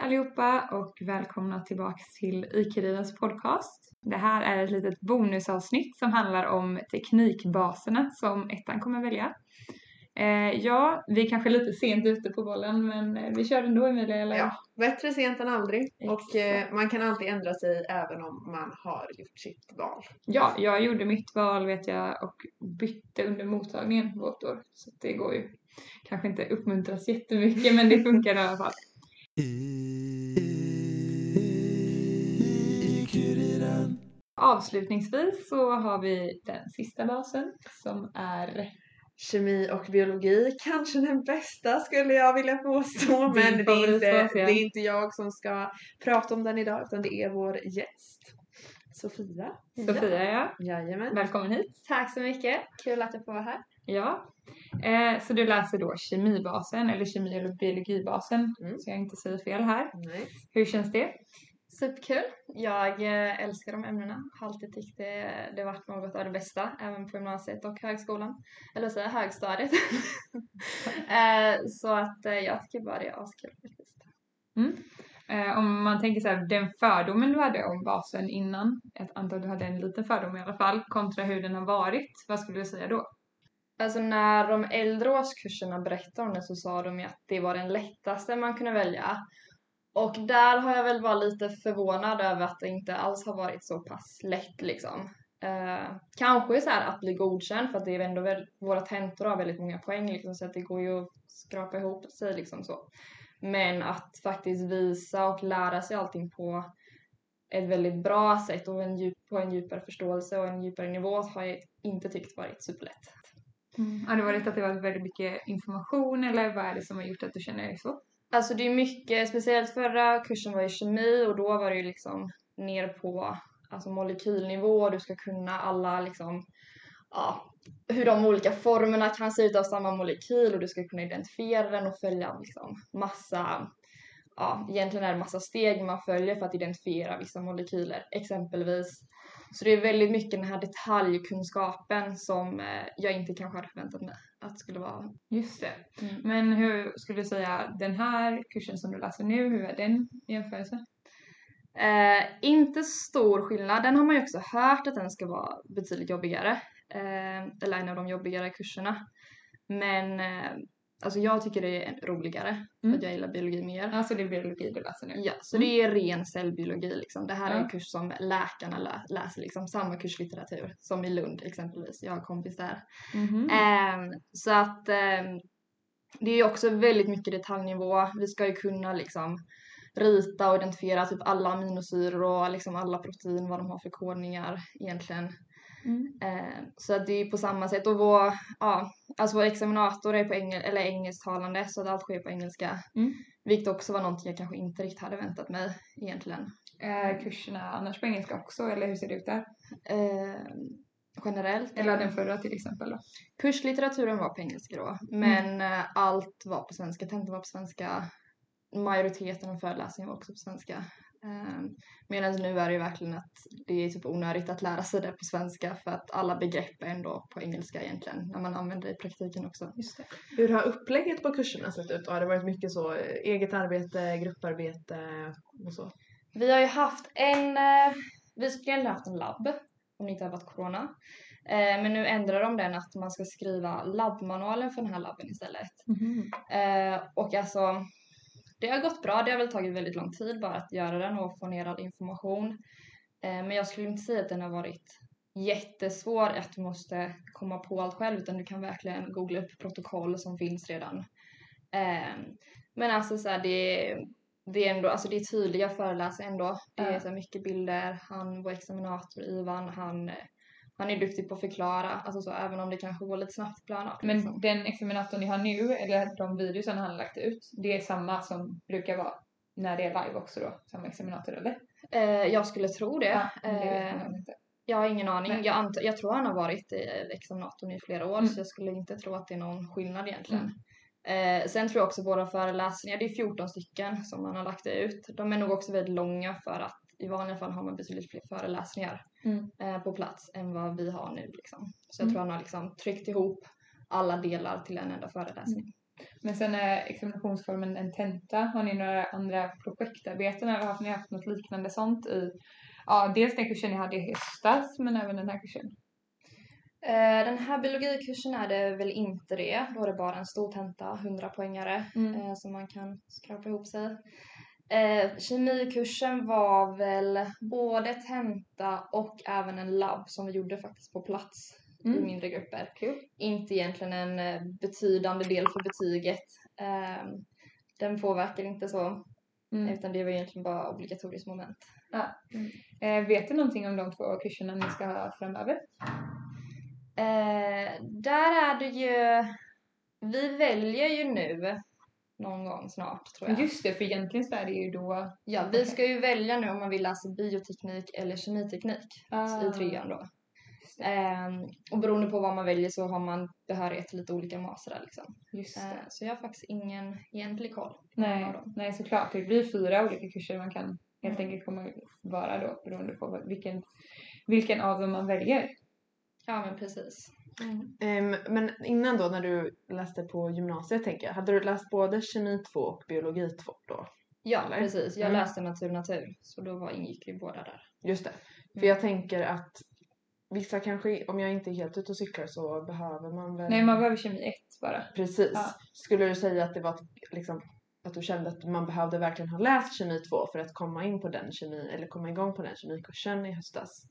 allihopa och välkomna tillbaka till IQ-Ridas podcast. Det här är ett litet bonusavsnitt som handlar om teknikbaserna som ettan kommer välja. Eh, ja, vi är kanske lite sent ute på bollen men eh, vi kör ändå Emilia eller? Ja, bättre sent än aldrig. Exakt. Och eh, man kan alltid ändra sig även om man har gjort sitt val. Ja, jag gjorde mitt val vet jag och bytte under mottagningen vårt år. Så det går ju kanske inte uppmuntras jättemycket men det funkar i alla fall. Avslutningsvis så har vi den sista basen som är Kemi och biologi, kanske den bästa skulle jag vilja påstå. Men det är, inte, det är inte jag som ska prata om den idag utan det är vår gäst. Sofia. Sofia ja. Jajamän. Välkommen hit. Tack så mycket. Kul att jag får vara här. Ja. Eh, så du läser då kemibasen eller kemi eller biologibasen Mm. så jag inte säger fel här. Nej. Hur känns det? Superkul. Jag eh, älskar de ämnena. Har alltid tyckt det, det varit något av det bästa, även på gymnasiet och högskolan. Eller säga högstadiet. eh, så att eh, jag tycker bara det är askul faktiskt. Eh, om man tänker så här, den fördomen du hade om basen innan, jag antar att du hade en liten fördom i alla fall, kontra hur den har varit, vad skulle du säga då? Alltså när de äldre årskurserna berättade om det så sa de ju att det var den lättaste man kunde välja. Och där har jag väl varit lite förvånad över att det inte alls har varit så pass lätt liksom. Eh, kanske så här att bli godkänd för att det är ändå väl, våra tentor har väldigt många poäng liksom så att det går ju att skrapa ihop sig liksom så. Men att faktiskt visa och lära sig allting på ett väldigt bra sätt och en djup, på en djupare förståelse och en djupare nivå har jag inte tyckt varit superlätt. Mm. Har det varit att det varit väldigt mycket information eller vad är det som har gjort att du känner dig så? Alltså det är mycket, speciellt förra kursen var ju kemi och då var det ju liksom ner på alltså molekylnivå, du ska kunna alla liksom, ja, hur de olika formerna kan se ut av samma molekyl och du ska kunna identifiera den och följa liksom massa, ja egentligen är det massa steg man följer för att identifiera vissa molekyler exempelvis. Så det är väldigt mycket den här detaljkunskapen som eh, jag inte kanske hade förväntat mig att det skulle vara. Just det. Mm. Men hur skulle du säga, den här kursen som du läser nu, hur är den i jämförelse? Eh, inte stor skillnad. Den har man ju också hört att den ska vara betydligt jobbigare. Eh, eller en av de jobbigare kurserna. Men eh, alltså jag tycker det är roligare. För Mm. att jag gillar biologi mer. Alltså det är biologi du läser nu? Ja, så Mm. det är ren cellbiologi liksom. Det här är en kurs som läkarna lä- läser liksom. Samma kurslitteratur som i Lund exempelvis. Jag har kompis där. Mhm. Ehm, så att ehm, det är ju också väldigt mycket detaljnivå. Vi ska ju kunna liksom rita och identifiera typ alla aminosyror och liksom alla protein, vad de har för kodningar egentligen. Mm. Ehm, så att det är på samma sätt. Och vår, ja, alltså vår examinator är på engel, eller engelsktalande så att allt sker på engelska. Mm. Vilket också var någonting jag kanske inte riktigt hade väntat mig egentligen. Är kurserna annars på engelska också eller hur ser det ut där? Ehm, generellt. Eller den förra till exempel då? Kurslitteraturen var på engelska då, men eh, allt var på svenska. Tentan var på svenska. Majoriteten av föreläsningen var också på svenska. Um, Medan nu är det ju verkligen att det är typ onödigt att lära sig det på svenska för att alla begrepp är ändå på engelska egentligen när man använder det i praktiken också. Just det. Hur har upplägget på kurserna sett ut? Har det varit mycket så eh, eget arbete, grupparbete och så? Vi har ju haft en, eh, vi skulle egentligen haft en labb om det inte hade varit corona. Eh, men nu ändrar de den att man ska skriva labbmanualen för den här labben istället. Eh, och alltså, det har gått bra. Det har väl tagit väldigt lång tid bara att göra den och få ner all information. Eh, men jag skulle inte säga att den har varit jättesvår, att du måste komma på allt själv, utan du kan verkligen googla upp protokoll som finns redan. Eh, men alltså så här, det, det är ändå, alltså det är tydliga föreläsare ändå. Det är så mycket bilder. Han, vår examinator Ivan, han, han är duktig på att förklara, alltså så, även om det kanske går lite snabbt ibland. Men liksom. den examinatorn ni har nu, eller de videorna han har lagt ut, det är samma som brukar vara när det är live också då? Samma examinator eller? Eh, jag skulle tro det. Ja, det Eh, jag har ingen aning. Jag, jag tror han har varit examinatorn i flera år Mm. så jag skulle inte tro att det är någon skillnad egentligen. Eh, sen tror jag också våra föreläsningar, det är 14 stycken som man har lagt ut. De är nog också väldigt långa för att i vanliga fall har man betydligt fler föreläsningar Mm. eh, på plats än vad vi har nu. Liksom. Så jag Mm. tror han har liksom tryckt ihop alla delar till en enda föreläsning. Men sen är examinationsformen en tenta. Har ni några andra projektarbeten eller har ni haft något liknande sånt i, ja dels den kursen ni hade i höstas men även den här kursen? Eh, Den här biologikursen är det väl inte det. Då är det bara en stor tenta, 100 poängare, Mm. eh, som man kan skrapa ihop sig. Eh, kemikursen var väl både tenta och även en labb som vi gjorde faktiskt på plats i Mm. mindre grupper. Kul. Inte egentligen en eh, betydande del för betyget. Eh, den påverkar inte så, Mm. utan det var egentligen bara obligatoriskt moment. Eh, vet du någonting om de två kurserna ni ska ha framöver? Eh, där är det ju, vi väljer ju nu någon gång snart tror jag. Just det, för egentligen så är det ju då Ja, vi ska ju välja nu om man vill läsa bioteknik eller kemiteknik Ah, i trean då. Ehm, och beroende på vad man väljer så har man behörighet till lite olika mastrar liksom. Just. Eh, så jag har faktiskt ingen egentlig koll. Nej, nej, såklart. Det blir fyra olika kurser man kan helt Mm. enkelt komma vara då beroende på vilken, vilken av dem man väljer. Ja men precis. Ehm, men innan då när du läste på gymnasiet tänker jag, hade du läst både kemi 2 och biologi 2 då? Ja Eller? precis, jag Mm. läste natur natur så då var, ingick ju båda där. Just det. För Mm. jag tänker att vissa kanske, om jag inte är helt ute och cyklar så behöver man väl... Nej, man behöver kemi 1 bara. Precis. Ja. Skulle du säga att det var liksom att du kände att man behövde verkligen ha läst kemi 2 för att komma in på den kemi eller komma igång på den kemikursen i höstas?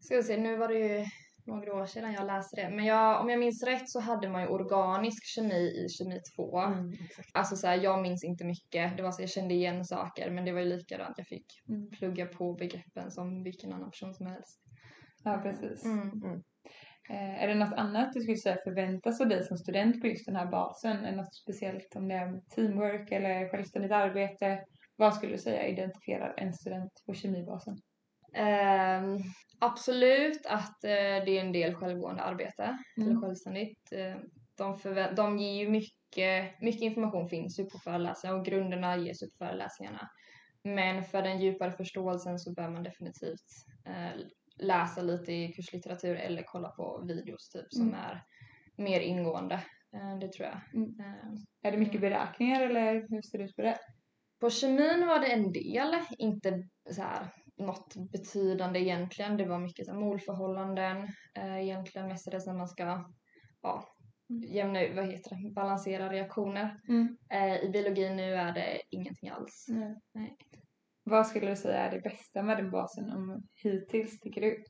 Ska vi se, nu var det ju några år sedan jag läste det. Men jag, om jag minns rätt så hade man ju organisk kemi i kemi 2. Mm. Alltså så här, jag minns inte mycket. Det var så jag kände igen saker men det var ju likadant. Jag fick Mm. plugga på begreppen som vilken annan person som helst. Ja, precis. Mm. Eh, är det något annat du skulle säga förväntas av dig som student på just den här basen? Är det något speciellt om det är teamwork eller självständigt arbete? Vad skulle du säga identifierar en student på kemibasen? Ehm, absolut att eh, det är en del självgående arbete, Mm. eller självständigt. Eh, de, de ger ju mycket, mycket information finns ju på föreläsningar och grunderna ges ju på föreläsningarna. Men för den djupare förståelsen så bör man definitivt eh, läsa lite i kurslitteratur eller kolla på videos typ som Mm. är mer ingående. Eh, det tror jag. Mm. Eh, Är det mycket beräkningar eller hur ser det ut på det? På kemin var det en del, inte så här något betydande egentligen. Det var mycket så här molförhållanden eh, egentligen mestadels när man ska ja, jämna ut, vad heter det, balansera reaktioner. Mm. Eh, I biologi nu är det ingenting alls. Nej. Vad skulle du säga är det bästa med den basen om hittills tycker du?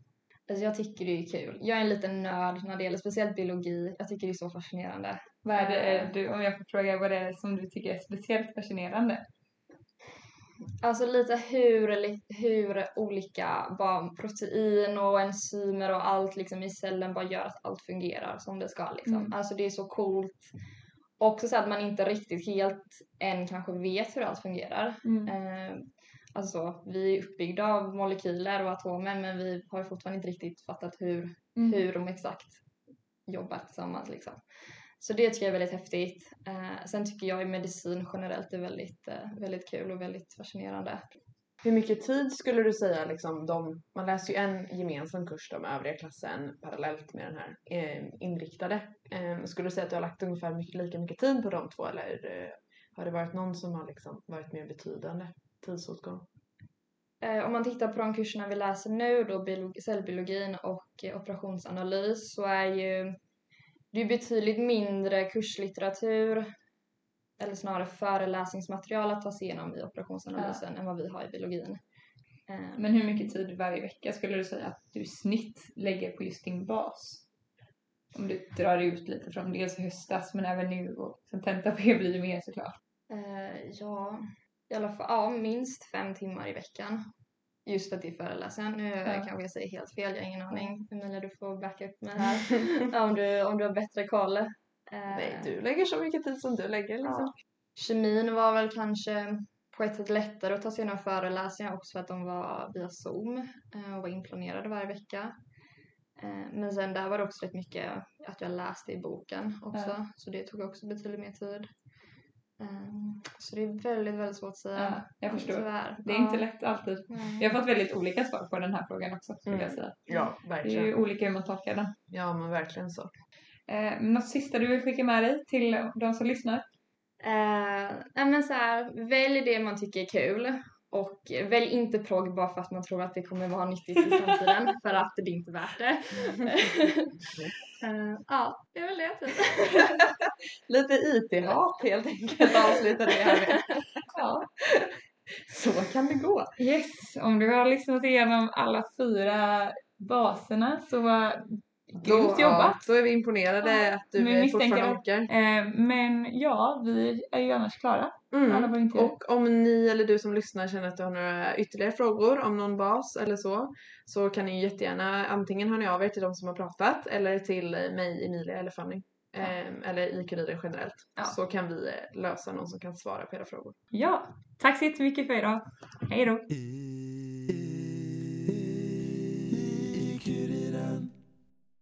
Alltså jag tycker det är kul. Jag är en liten nörd när det gäller speciellt biologi. Jag tycker det är så fascinerande. Vad är det, Eh. du, om jag får fråga, vad det är som du tycker är speciellt fascinerande? Alltså lite hur, hur olika bara protein och enzymer och allt liksom i cellen bara gör att allt fungerar som det ska liksom. Mm. Alltså det är så coolt. Också så att man inte riktigt helt än kanske vet hur allt fungerar. Mm. Eh, alltså så, vi är uppbyggda av molekyler och atomer men vi har fortfarande inte riktigt fattat hur, Mm. hur de exakt jobbar tillsammans liksom. Så det tycker jag är väldigt häftigt. Eh, sen tycker jag i medicin generellt är väldigt, eh, väldigt kul och väldigt fascinerande. Hur mycket tid skulle du säga liksom de, man läser ju en gemensam kurs då med övriga klassen parallellt med den här eh, inriktade. Eh, skulle du säga att du har lagt ungefär mycket, lika mycket tid på de två eller eh, har det varit någon som har liksom varit mer betydande tidsåtgång? Eh, om man tittar på de kurserna vi läser nu, då biologi, cellbiologin och operationsanalys, så är ju det är betydligt mindre kurslitteratur eller snarare föreläsningsmaterial att ta sig igenom i operationsanalysen än vad vi har i biologin. Eh, Men hur mycket tid varje vecka skulle du säga att du i snitt lägger på just din bas? Om du drar ut lite från dels höstas men även nu och sen tenta på blir det mer såklart. Eh, ja, i alla fall ja, minst fem timmar i veckan. Just att det är föreläsaren. Nu Ja. kanske jag säger helt fel, jag har ingen aning. Emilia, du får backa upp mig här om, du, om du har bättre koll. Eh, Nej, du lägger så mycket tid som du lägger liksom. Ja. Kemin var väl kanske på ett sätt lättare att ta sig igenom föreläsningar också för att de var via Zoom eh, och var inplanerade varje vecka. Eh, Men sen där var det också rätt mycket att jag läste i boken också, Ja. så det tog också betydligt mer tid. Ehm, Så det är väldigt, väldigt svårt att säga. Ja, jag förstår. Tyvärr. Det är Ja. inte lätt alltid. Nej. Vi har fått väldigt olika svar på den här frågan också skulle Mm. jag säga. Ja, Det är verkligen. ju olika hur man tolkar den. Ja, men verkligen så. Eh, något sista du vill skicka med dig till de som lyssnar? Eh, men så här, välj det man tycker är kul. Och välj inte progg bara för att man tror att det kommer vara nyttigt i framtiden. för att det är inte värt det. Eh, ja, det är väl det typ. Lite IT-hat helt enkelt avslutar vi här med. Ja. Så kan det gå. Yes, om du har lyssnat igenom alla fyra baserna så grymt jobbat! ja, då är vi imponerade Ja, att du eh, fortfarande orkar. Eh, men ja, vi är ju annars klara. Mm. Och om ni eller du som lyssnar känner att du har några ytterligare frågor om någon bas eller så så kan ni jättegärna antingen höra av er till de som har pratat eller till mig, Emilia eller Fanny. Ehm, eller IQ-rider generellt. Ja. Så kan vi eh, lösa någon som kan svara på era frågor. Ja, tack så jättemycket för idag. Hej då! I